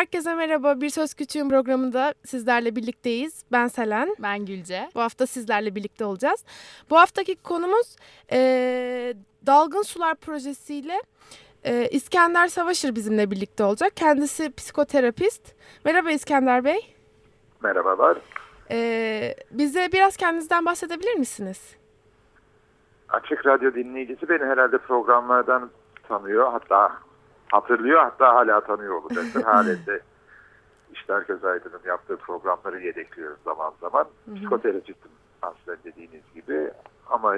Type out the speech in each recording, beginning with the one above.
Herkese merhaba. Bir Söz Küçüğün programında sizlerle birlikteyiz. Ben Selen. Ben Gülce. Bu hafta sizlerle birlikte olacağız. Bu haftaki konumuz e, Dalgın Sular projesiyle e, İskender Savaşır bizimle birlikte olacak. Kendisi psikoterapist. Merhaba İskender Bey. Merhabalar. E, bize biraz kendinizden bahsedebilir misiniz? Açık Radyo dinleyicisi beni herhalde programlardan tanıyor. Hatta hatırlıyor hatta hala tanıyor olacaktır. Halinde işte herkes Aydın'ın yaptığı programları yedekliyoruz zaman zaman. Psikoterapistim aslında dediğiniz gibi. Ama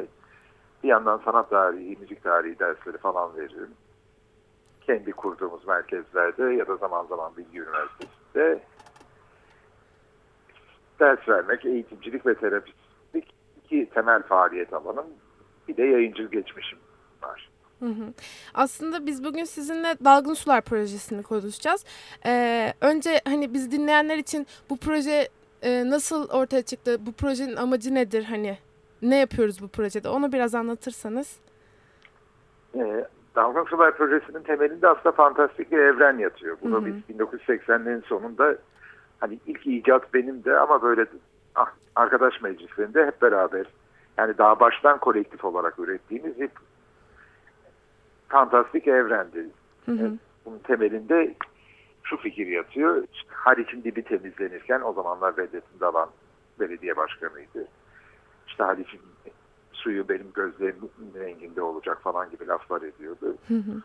bir yandan sanat tarihi, müzik tarihi dersleri falan veriyorum. Kendi kurduğumuz merkezlerde ya da zaman zaman Bilgi Üniversitesi'nde ders vermek, eğitimcilik ve terapistlik iki temel faaliyet alanım. Bir de yayıncı geçmişim var. Hı hı. Aslında biz bugün sizinle Dalgın Sular projesini konuşacağız. Ee, önce hani biz dinleyenler için bu proje e, nasıl ortaya çıktı? Bu projenin amacı nedir? Hani ne yapıyoruz bu projede? Onu biraz anlatırsanız. Ee, Dalgın Sular projesinin temelinde aslında fantastik bir evren yatıyor. Bunu hı hı. biz 1980'lerin sonunda hani ilk icat benim de ama böyle ah, arkadaş meclislerinde hep beraber yani daha baştan kolektif olarak ürettiğimiz bir fantastik evrendi. Hı hı. Bunun temelinde şu fikir yatıyor. İşte Haliç'in dibi temizlenirken o zamanlar Vedat'ın Dalan belediye başkanıydı. İşte Haliç'in suyu benim gözlerimin renginde olacak falan gibi laflar ediyordu. Hı hı.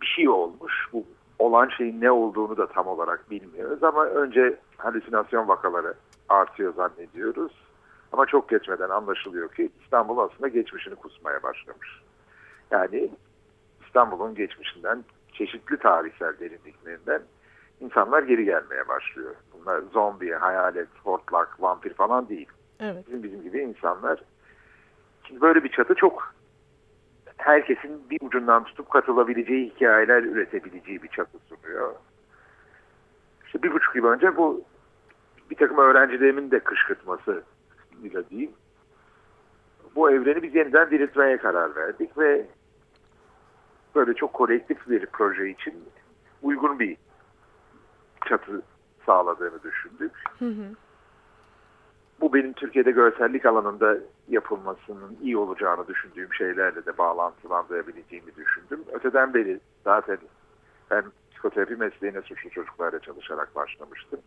Bir şey olmuş. Bu olan şeyin ne olduğunu da tam olarak bilmiyoruz ama önce halüsinasyon vakaları artıyor zannediyoruz. Ama çok geçmeden anlaşılıyor ki İstanbul aslında geçmişini kusmaya başlamış. Yani İstanbul'un geçmişinden çeşitli tarihsel derinliklerinden insanlar geri gelmeye başlıyor. Bunlar zombi, hayalet, hortlak, vampir falan değil. Evet. Bizim bizim gibi insanlar. Şimdi böyle bir çatı çok herkesin bir ucundan tutup katılabileceği hikayeler üretebileceği bir çatı sunuyor. İşte bir buçuk yıl önce bu bir takım öğrencilerimin de kışkırtması ile değil. Bu evreni biz yeniden diriltmeye karar verdik ve böyle çok kolektif bir proje için uygun bir çatı sağladığını düşündük. Hı hı. Bu benim Türkiye'de görsellik alanında yapılmasının iyi olacağını düşündüğüm şeylerle de bağlantılandırabileceğimi düşündüm. Öteden beri zaten ben psikoterapi mesleğine suçlu çocuklarla çalışarak başlamıştım.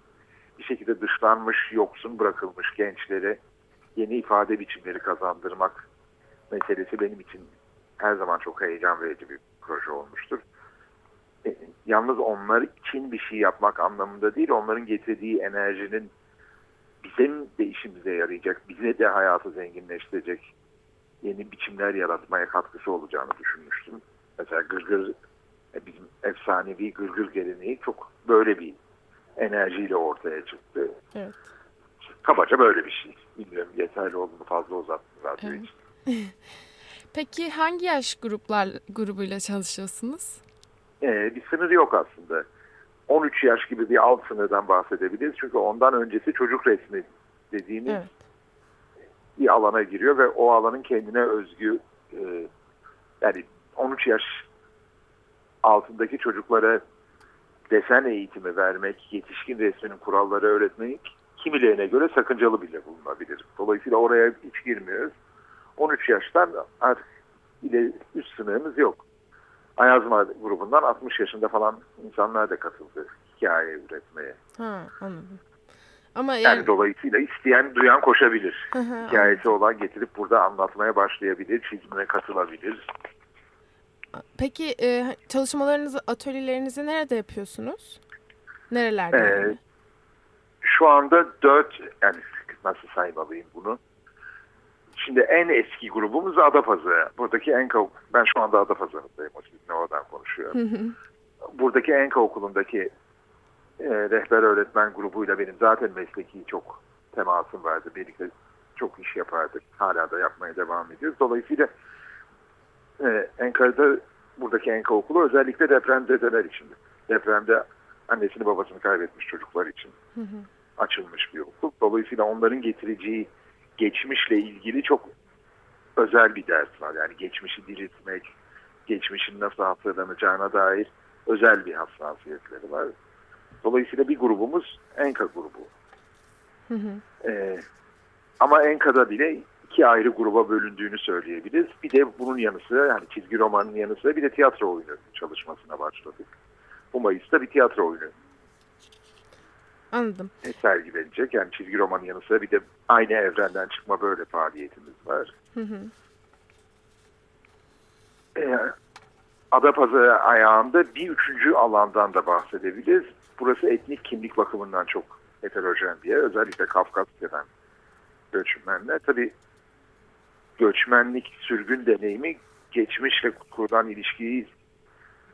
Bir şekilde dışlanmış, yoksun bırakılmış gençlere yeni ifade biçimleri kazandırmak meselesi benim için her zaman çok heyecan verici bir proje olmuştur. E, yalnız onlar için bir şey yapmak anlamında değil, onların getirdiği enerjinin bizim de işimize yarayacak, bize de hayatı zenginleştirecek yeni biçimler yaratmaya katkısı olacağını düşünmüştüm. Mesela Gırgır, e, bizim efsanevi Gırgır geleneği çok böyle bir enerjiyle ortaya çıktı. Evet. Kabaca böyle bir şey. Bilmiyorum yeterli oldu mu fazla uzattım radyo evet. için. Peki hangi yaş gruplar grubuyla çalışıyorsunuz? Ee, bir sınır yok aslında. 13 yaş gibi bir alt sınırdan bahsedebiliriz. Çünkü ondan öncesi çocuk resmi dediğimiz evet. bir alana giriyor ve o alanın kendine özgü e, yani 13 yaş altındaki çocuklara desen eğitimi vermek, yetişkin resminin kuralları öğretmek kimilerine göre sakıncalı bile bulunabilir. Dolayısıyla oraya hiç girmiyoruz. 13 yaştan artık ile üst sınırımız yok. Ayazma grubundan 60 yaşında falan insanlar da katıldı hikaye üretmeye. Ha, anladım. Ama yani, yani dolayısıyla isteyen duyan koşabilir. Hikayesi olan getirip burada anlatmaya başlayabilir, çizimine katılabilir. Peki e, çalışmalarınızı, atölyelerinizi nerede yapıyorsunuz? Nerelerde? Ee, şu anda dört, yani nasıl saymalıyım bunu? Şimdi en eski grubumuz Adapazarı. Buradaki Enka, ben şu anda Adapazarı'ndayım. Sizinle oradan konuşuyorum. Buradaki Enka okulundaki e, rehber öğretmen grubuyla benim zaten mesleki çok temasım vardı. Birlikte çok iş yapardık. Hala da yapmaya devam ediyoruz. Dolayısıyla e, Enkara'da buradaki Enka okulu özellikle depremzedeler için. Depremde annesini babasını kaybetmiş çocuklar için hı hı. açılmış bir okul. Dolayısıyla onların getireceği geçmişle ilgili çok özel bir ders var. Yani geçmişi diriltmek, geçmişin nasıl hatırlanacağına dair özel bir hassasiyetleri var. Dolayısıyla bir grubumuz Enka grubu. Hı hı. Ee, ama Enka'da bile iki ayrı gruba bölündüğünü söyleyebiliriz. Bir de bunun yanı sıra yani çizgi romanın yanı sıra bir de tiyatro oyunu çalışmasına başladık. Bu Mayıs'ta bir tiyatro oyunu Anladım. sergilenecek. Yani çizgi romanın yanı sıra bir de aynı evrenden çıkma böyle faaliyetimiz var. Hı hı. Ee, Adapazarı ayağında bir üçüncü alandan da bahsedebiliriz. Burası etnik kimlik bakımından çok heterojen bir yer. Özellikle Kafkasya'dan göçmenler. Tabii göçmenlik, sürgün deneyimi geçmişle kurulan ilişkiyi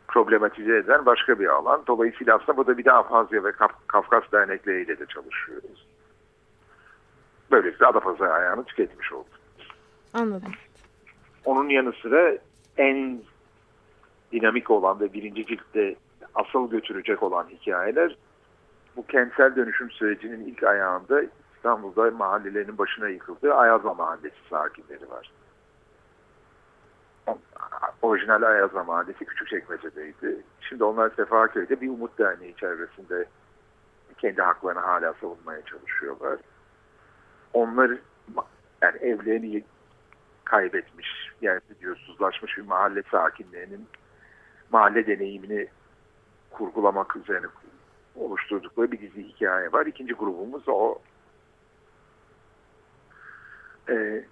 problematize eden başka bir alan. Dolayısıyla aslında burada bir de Afazya ve Kaf Kafkas dernekleriyle de çalışıyoruz. Böylelikle Adapazarı ayağını tüketmiş olduk. Anladım. Onun yanı sıra en dinamik olan ve birinci ciltte asıl götürecek olan hikayeler bu kentsel dönüşüm sürecinin ilk ayağında İstanbul'da mahallelerin başına yıkıldığı Ayazma Mahallesi sakinleri var. Orijinal Ayazma Mahallesi Küçükçekmece'deydi. Şimdi onlar Sefaköy'de bir Umut Derneği çevresinde kendi haklarını hala savunmaya çalışıyorlar. Onlar yani evlerini kaybetmiş, yani diyorsuzlaşmış bir mahalle sakinlerinin mahalle deneyimini kurgulamak üzerine oluşturdukları bir dizi hikaye var. İkinci grubumuz o. Ee,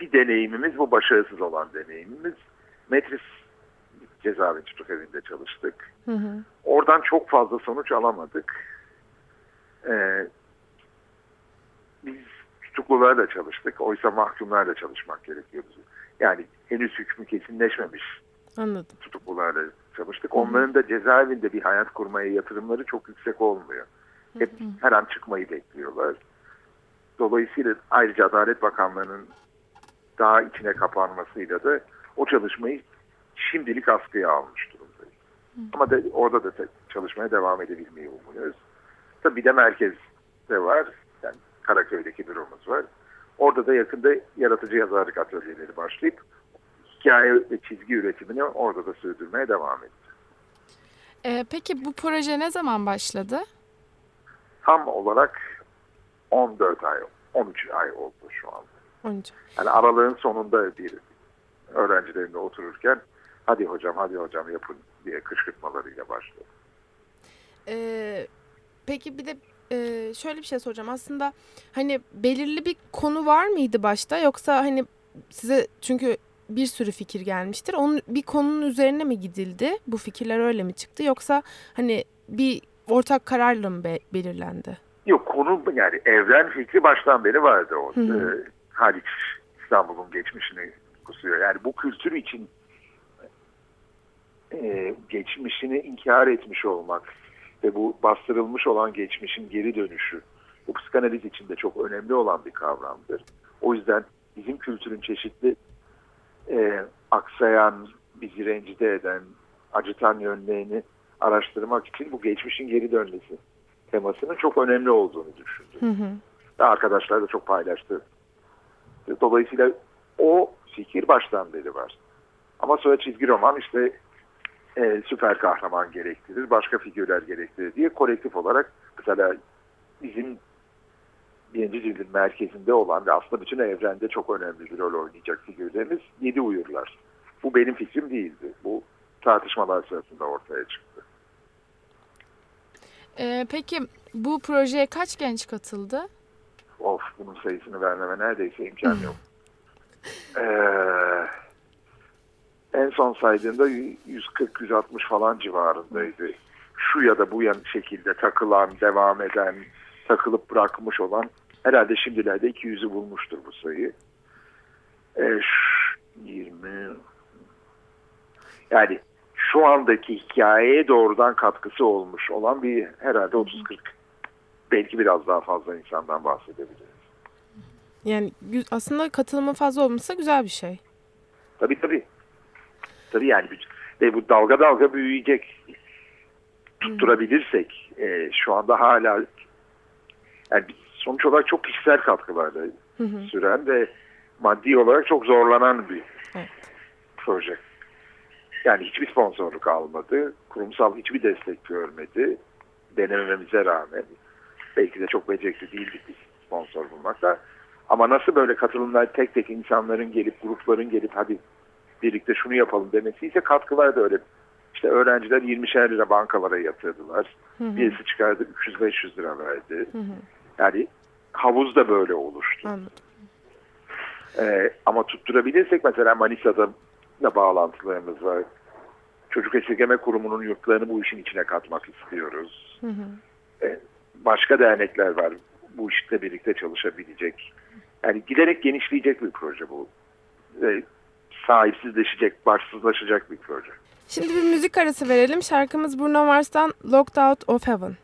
bir deneyimimiz bu başarısız olan deneyimimiz. Metris cezaevi tutuk evinde çalıştık. Hı hı. Oradan çok fazla sonuç alamadık. Ee, biz tutuklularla çalıştık. Oysa mahkumlarla çalışmak gerekiyordu. Yani henüz hükmü kesinleşmemiş Anladım. tutuklularla çalıştık. Onların da cezaevinde bir hayat kurmaya yatırımları çok yüksek olmuyor. Hep her an çıkmayı bekliyorlar. Dolayısıyla ayrıca Adalet Bakanlığı'nın daha içine kapanmasıyla da o çalışmayı şimdilik askıya almış durumdayız. Ama da, orada da çalışmaya devam edebilmeyi umuyoruz. Tabii bir de merkezde var. Yani Karaköy'deki büromuz var. Orada da yakında yaratıcı yazarlık atölyeleri başlayıp hikaye ve çizgi üretimini orada da sürdürmeye devam etti. Ee, peki bu proje ne zaman başladı? Tam olarak 14 ay, 13 ay oldu şu anda. 13. Yani aralığın sonunda bir öğrencilerimle otururken hadi hocam hadi hocam yapın diye kışkırtmalarıyla başladı. Ee, peki bir de e, şöyle bir şey soracağım. Aslında hani belirli bir konu var mıydı başta yoksa hani size çünkü bir sürü fikir gelmiştir. Onun bir konunun üzerine mi gidildi? Bu fikirler öyle mi çıktı yoksa hani bir ortak kararla mı be- belirlendi? Yok konu yani evren fikri baştan beri vardı o. Hı hı. Haliç İstanbul'un geçmişini kusuyor. Yani bu kültür için e, geçmişini inkar etmiş olmak ve bu bastırılmış olan geçmişin geri dönüşü bu psikanaliz için de çok önemli olan bir kavramdır. O yüzden bizim kültürün çeşitli e, aksayan, bizi rencide eden, acıtan yönlerini araştırmak için bu geçmişin geri dönmesi temasının çok önemli olduğunu düşündüm. Hı hı. Ve arkadaşlar da çok paylaştı. Dolayısıyla o fikir baştan beri var. Ama sonra çizgi roman işte e, süper kahraman gerektirir, başka figürler gerektirir diye kolektif olarak mesela bizim birinci cildin merkezinde olan ve aslında bütün evrende çok önemli bir rol oynayacak figürlerimiz yedi uyurlar. Bu benim fikrim değildi. Bu tartışmalar sırasında ortaya çıktı. Ee, peki bu projeye kaç genç katıldı? Bunun sayısını vermeme neredeyse imkan yok. ee, en son saydığımda 140-160 falan civarındaydı. Şu ya da bu yan şekilde takılan, devam eden, takılıp bırakmış olan herhalde şimdilerde 200'ü bulmuştur bu sayı. Ee, 20 yani şu andaki hikayeye doğrudan katkısı olmuş olan bir herhalde 30-40 belki biraz daha fazla insandan bahsedebiliriz. Yani aslında katılımın fazla olması güzel bir şey. Tabii tabii. Tabii yani ve bu dalga dalga büyüyecek. Tutturabilirsek e, şu anda hala yani sonuç olarak çok kişisel katkılarla Hı hı. süren ve maddi olarak çok zorlanan bir Evet. denemememize rağmen belki de çok becerikli değildik biz sponsor bulmakta. Ama nasıl böyle katılımlar tek tek insanların gelip grupların gelip hadi birlikte şunu yapalım demesi ise katkılar da öyle. İşte öğrenciler 20'şer lira bankalara yatırdılar. Hı hı. Birisi çıkardı 300-500 lira verdi. Hı hı. Yani havuz da böyle oluştu. Anladım. Ee, ama tutturabilirsek mesela Manisa'da da bağlantılarımız var. Çocuk Esirgeme Kurumu'nun yurtlarını bu işin içine katmak istiyoruz. Hı hı. Ee, başka dernekler var bu işte birlikte çalışabilecek. Yani giderek genişleyecek bir proje bu. Ee, sahipsizleşecek, başsızlaşacak bir proje. Şimdi bir müzik arası verelim. Şarkımız Bruno Mars'tan Locked Out of Heaven.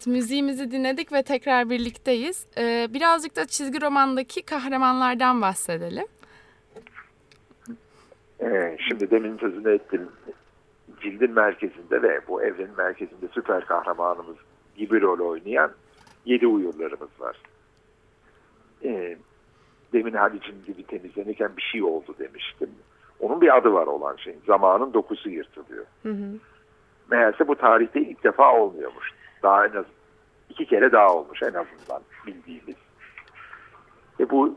Evet müziğimizi dinledik ve tekrar birlikteyiz. Ee, birazcık da çizgi romandaki kahramanlardan bahsedelim. Ee, şimdi demin sözünü ettim. Cildin merkezinde ve bu evrenin merkezinde süper kahramanımız gibi rol oynayan yedi uyurlarımız var. Ee, demin Halic'in gibi temizlenirken bir şey oldu demiştim. Onun bir adı var olan şeyin. Zamanın dokusu yırtılıyor. Hı hı. Meğerse bu tarihte ilk defa olmuyormuş. Daha en az iki kere daha olmuş en azından bildiğimiz. Ve bu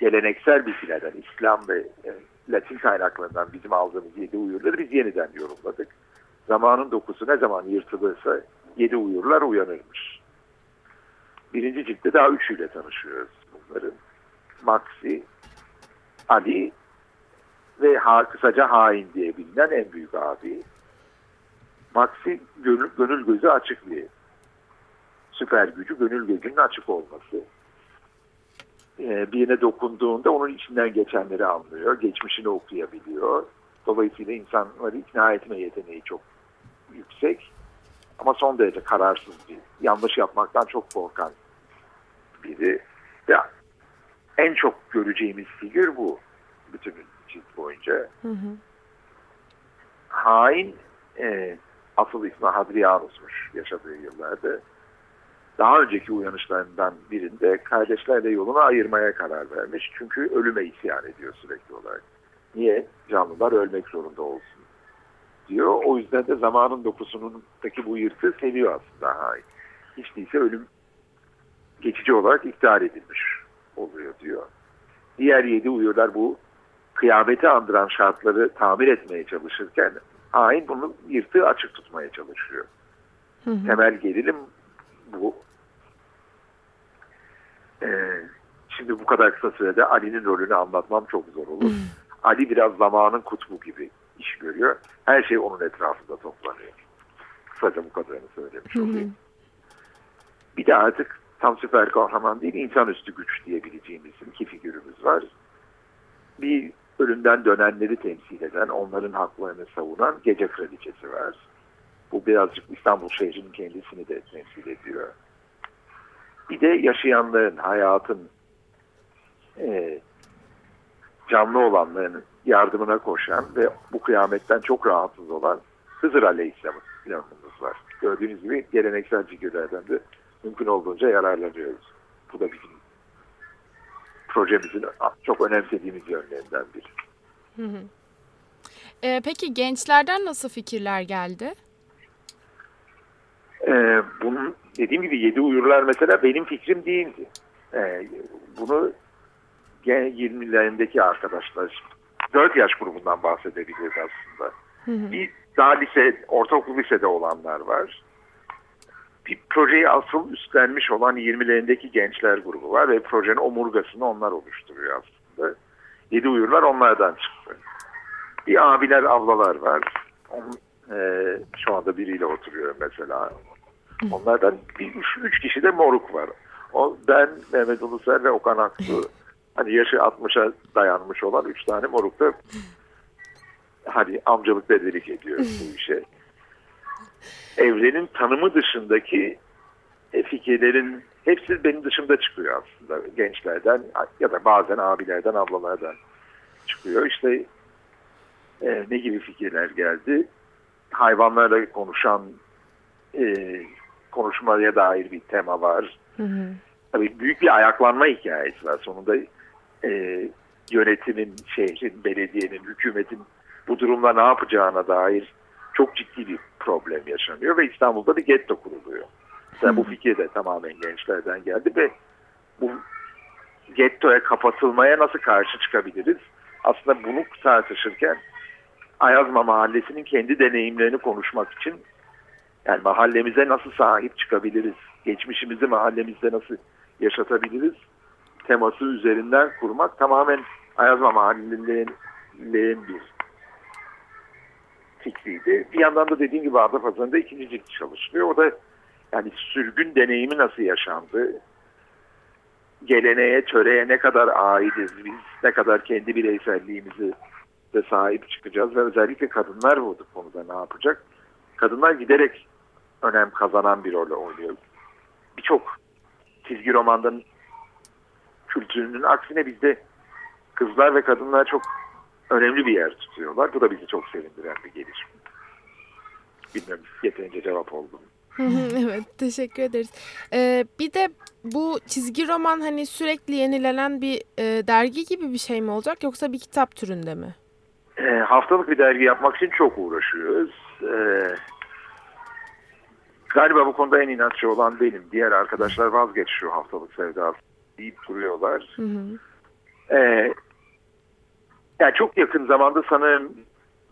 geleneksel bilgilerden, İslam ve e, Latin kaynaklarından bizim aldığımız yedi uyurları biz yeniden yorumladık. Zamanın dokusu ne zaman yırtılırsa yedi uyurlar uyanırmış. Birinci ciltte daha üçüyle tanışıyoruz bunların. Maxi, Ali ve ha, kısaca hain diye bilinen en büyük abi. Maxi gönül, gönül gözü açık bir süper gücü gönül gözünün açık olması. Ee, birine dokunduğunda onun içinden geçenleri anlıyor, geçmişini okuyabiliyor. Dolayısıyla insanları ikna etme yeteneği çok yüksek. Ama son derece kararsız bir, yanlış yapmaktan çok korkan biri. Ya, en çok göreceğimiz figür bu bütün cilt boyunca. Hı hı. Hain e, asıl ismi Hadrianus'muş yaşadığı yıllarda. Daha önceki uyanışlarından birinde kardeşlerle yolunu ayırmaya karar vermiş. Çünkü ölüme isyan ediyor sürekli olarak. Niye? Canlılar ölmek zorunda olsun diyor. O yüzden de zamanın dokusunundaki bu yırtığı seviyor aslında hain. Hiç değilse ölüm geçici olarak iptal edilmiş oluyor diyor. Diğer yedi uyuyorlar bu kıyameti andıran şartları tamir etmeye çalışırken hain bunu yırtığı açık tutmaya çalışıyor. Hı hı. Temel gerilim bu. Ee, şimdi bu kadar kısa sürede Ali'nin rolünü anlatmam çok zor olur. Ali biraz zamanın kutbu gibi iş görüyor. Her şey onun etrafında toplanıyor. Kısaca bu kadarını söylemiş Hı hı. olayım. Bir de artık tam süper kahraman değil, insanüstü güç diyebileceğimiz iki figürümüz var. Bir ölümden dönenleri temsil eden, onların haklarını savunan gece kraliçesi var. Bu birazcık İstanbul şehrinin kendisini de temsil ediyor. Bir de yaşayanların, hayatın e, canlı olanların yardımına koşan ve bu kıyametten çok rahatsız olan Hızır Aleyhisselam'ın planımız var. Gördüğünüz gibi geleneksel figürlerden de mümkün olduğunca yararlanıyoruz. Bu da bizim projemizin çok önemsediğimiz yönlerinden biri. Hı hı. Ee, peki gençlerden nasıl fikirler geldi? Ee, bunun dediğim gibi yedi uyurlar mesela benim fikrim değildi. Ee, bunu gen- 20'lerindeki arkadaşlar 4 yaş grubundan bahsedebiliriz aslında. Hı hı. Bir daha lise, ortaokul lisede olanlar var. Bir projeyi asıl üstlenmiş olan 20'lerindeki gençler grubu var ve projenin omurgasını onlar oluşturuyor aslında. Yedi uyurlar onlardan çıktı. Bir abiler, ablalar var. On, e, şu anda biriyle oturuyor mesela. Onlardan bir üç, üç kişi de moruk var. O, ben, Mehmet Ulusel ve Okan Aksu. Hani yaşı 60'a dayanmış olan üç tane moruk da hani amcalık dedelik ediyor bu işe. Evrenin tanımı dışındaki e, fikirlerin hepsi benim dışımda çıkıyor aslında. Gençlerden ya da bazen abilerden, ablalardan çıkıyor. İşte e, ne gibi fikirler geldi? Hayvanlarla konuşan e, konuşmaya dair bir tema var. Hı hı. Tabii büyük bir ayaklanma hikayesi var. Sonunda e, yönetimin, şehrin, belediyenin, hükümetin bu durumda ne yapacağına dair çok ciddi bir problem yaşanıyor ve İstanbul'da bir getto kuruluyor. Mesela bu fikir de tamamen gençlerden geldi ve bu gettoya kapatılmaya nasıl karşı çıkabiliriz? Aslında bunu tartışırken Ayazma Mahallesi'nin kendi deneyimlerini konuşmak için yani mahallemize nasıl sahip çıkabiliriz? Geçmişimizi mahallemizde nasıl yaşatabiliriz? Teması üzerinden kurmak tamamen Ayazma Mahallelilerin bir fikriydi. Bir yandan da dediğim gibi Adapazarı'nda ikinci cilt çalışılıyor. O da yani sürgün deneyimi nasıl yaşandı? Geleneğe, töreye ne kadar aidiz biz? Ne kadar kendi bireyselliğimizi de sahip çıkacağız ve özellikle kadınlar bu konuda ne yapacak? Kadınlar giderek önem kazanan bir rol oynuyor. Birçok çizgi romandan kültürünün aksine bizde kızlar ve kadınlar çok önemli bir yer tutuyorlar. Bu da bizi çok sevindiren bir gelişme. Bilmiyorum yeterince cevap oldu mu? Hı hı, evet teşekkür ederiz. Ee, bir de bu çizgi roman hani sürekli yenilenen bir e, dergi gibi bir şey mi olacak yoksa bir kitap türünde mi? E, haftalık bir dergi yapmak için çok uğraşıyoruz. E, Galiba bu konuda en inatçı olan benim. Diğer arkadaşlar vazgeç şu haftalık sevdası deyip duruyorlar. Hı hı. Ee, yani çok yakın zamanda sanırım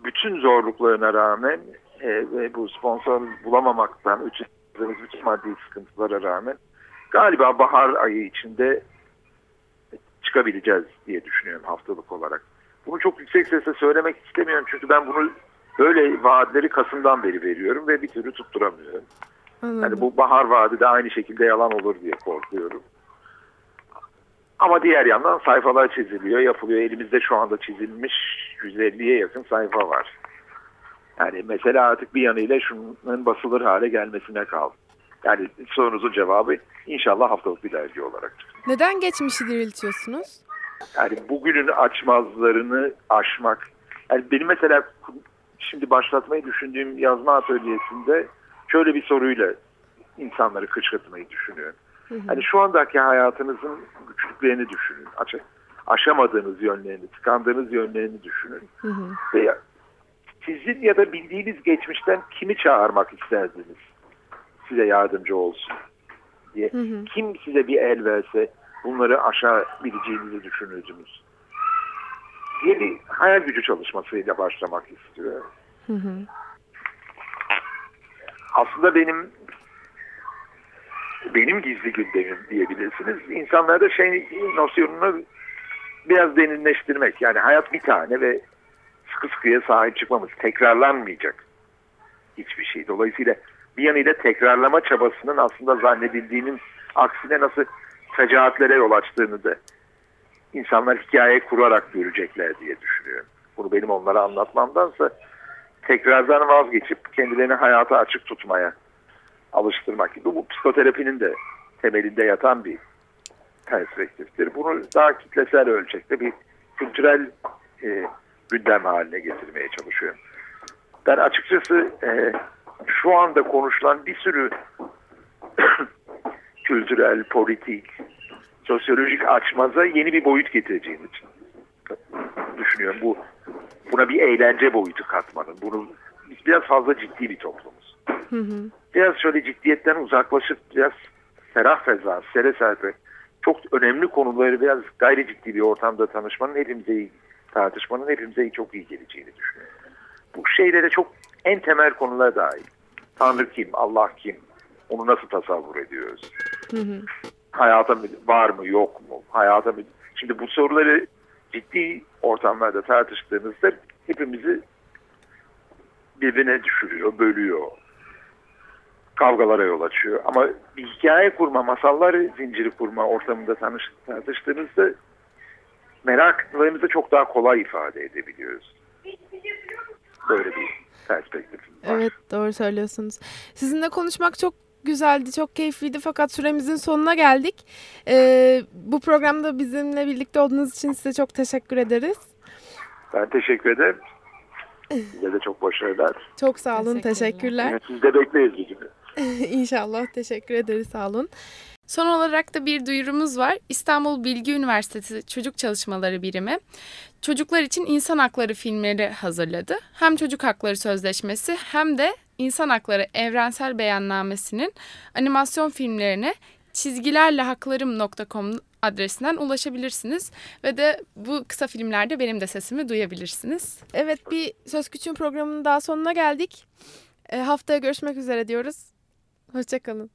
bütün zorluklarına rağmen e, ve bu sponsor bulamamaktan üçüncü bütün maddi sıkıntılara rağmen galiba bahar ayı içinde çıkabileceğiz diye düşünüyorum haftalık olarak. Bunu çok yüksek sesle söylemek istemiyorum çünkü ben bunu böyle vaatleri Kasım'dan beri veriyorum ve bir türlü tutturamıyorum. Anladım. Yani bu bahar vaadi de aynı şekilde yalan olur diye korkuyorum. Ama diğer yandan sayfalar çiziliyor, yapılıyor. Elimizde şu anda çizilmiş 150'ye yakın sayfa var. Yani mesela artık bir yanıyla şunun basılır hale gelmesine kaldı. Yani sorunuzun cevabı inşallah haftalık bir dergi olarak. Neden geçmişi diriltiyorsunuz? Yani bugünün açmazlarını aşmak. Yani benim mesela şimdi başlatmayı düşündüğüm yazma atölyesinde şöyle bir soruyla insanları kışkırtmayı düşünüyorum. Hani şu andaki hayatınızın güçlüklerini düşünün. Aç aşamadığınız yönlerini, tıkandığınız yönlerini düşünün. Hı hı. Veya sizin ya da bildiğiniz geçmişten kimi çağırmak isterdiniz? Size yardımcı olsun diye. Hı hı. Kim size bir el verse bunları aşabileceğinizi düşünürdünüz? diye bir hayal gücü çalışmasıyla başlamak istiyorum. Hı hı. aslında benim benim gizli gündemim diyebilirsiniz. İnsanlarda şey nosyonunu biraz derinleştirmek. Yani hayat bir tane ve sıkı sıkıya sahip çıkmamız. Tekrarlanmayacak hiçbir şey. Dolayısıyla bir yanıyla tekrarlama çabasının aslında zannedildiğinin aksine nasıl fecaatlere yol açtığını da insanlar hikaye kurarak görecekler diye düşünüyorum. Bunu benim onlara anlatmamdansa tekrardan vazgeçip kendilerini hayata açık tutmaya alıştırmak. Bu, bu psikoterapinin de temelinde yatan bir perspektiftir. Bunu daha kitlesel ölçekte bir kültürel e, gündem haline getirmeye çalışıyorum. Ben açıkçası e, şu anda konuşulan bir sürü kültürel, politik, sosyolojik açmaza yeni bir boyut getireceğini düşünüyorum. Bu buna bir eğlence boyutu katmanın. Bunu biz biraz fazla ciddi bir toplumuz. Hı hı. Biraz şöyle ciddiyetten uzaklaşıp biraz ferah feza, sere serpe çok önemli konuları biraz gayri ciddi bir ortamda tanışmanın hepimize iyi, tartışmanın hepimize iyi, çok iyi geleceğini düşünüyorum. Bu şeylere çok en temel konular dahil. Tanrı kim, Allah kim, onu nasıl tasavvur ediyoruz? Hı hı. hayata var mı yok mu? Hayata mı? Şimdi bu soruları ciddi ortamlarda tartıştığımızda hepimizi birbirine düşürüyor, bölüyor. Kavgalara yol açıyor. Ama bir hikaye kurma, masallar zinciri kurma ortamında tanış, tartıştığımızda meraklarımızı çok daha kolay ifade edebiliyoruz. Böyle bir perspektif var. Evet doğru söylüyorsunuz. Sizinle konuşmak çok güzeldi, çok keyifliydi fakat süremizin sonuna geldik. Ee, bu programda bizimle birlikte olduğunuz için size çok teşekkür ederiz. Ben teşekkür ederim. Size de çok başarılar. Çok sağ olun, Teşekkürler. teşekkürler. Siz de bekleriz gün. İnşallah teşekkür ederiz, sağ olun. Son olarak da bir duyurumuz var. İstanbul Bilgi Üniversitesi Çocuk Çalışmaları Birimi çocuklar için insan hakları filmleri hazırladı. Hem çocuk hakları sözleşmesi hem de insan hakları evrensel beyannamesinin animasyon filmlerine çizgilerlehaklarım.com adresinden ulaşabilirsiniz ve de bu kısa filmlerde benim de sesimi duyabilirsiniz. Evet bir Söz Küçüğün programının daha sonuna geldik. Ee, haftaya görüşmek üzere diyoruz. Hoşçakalın.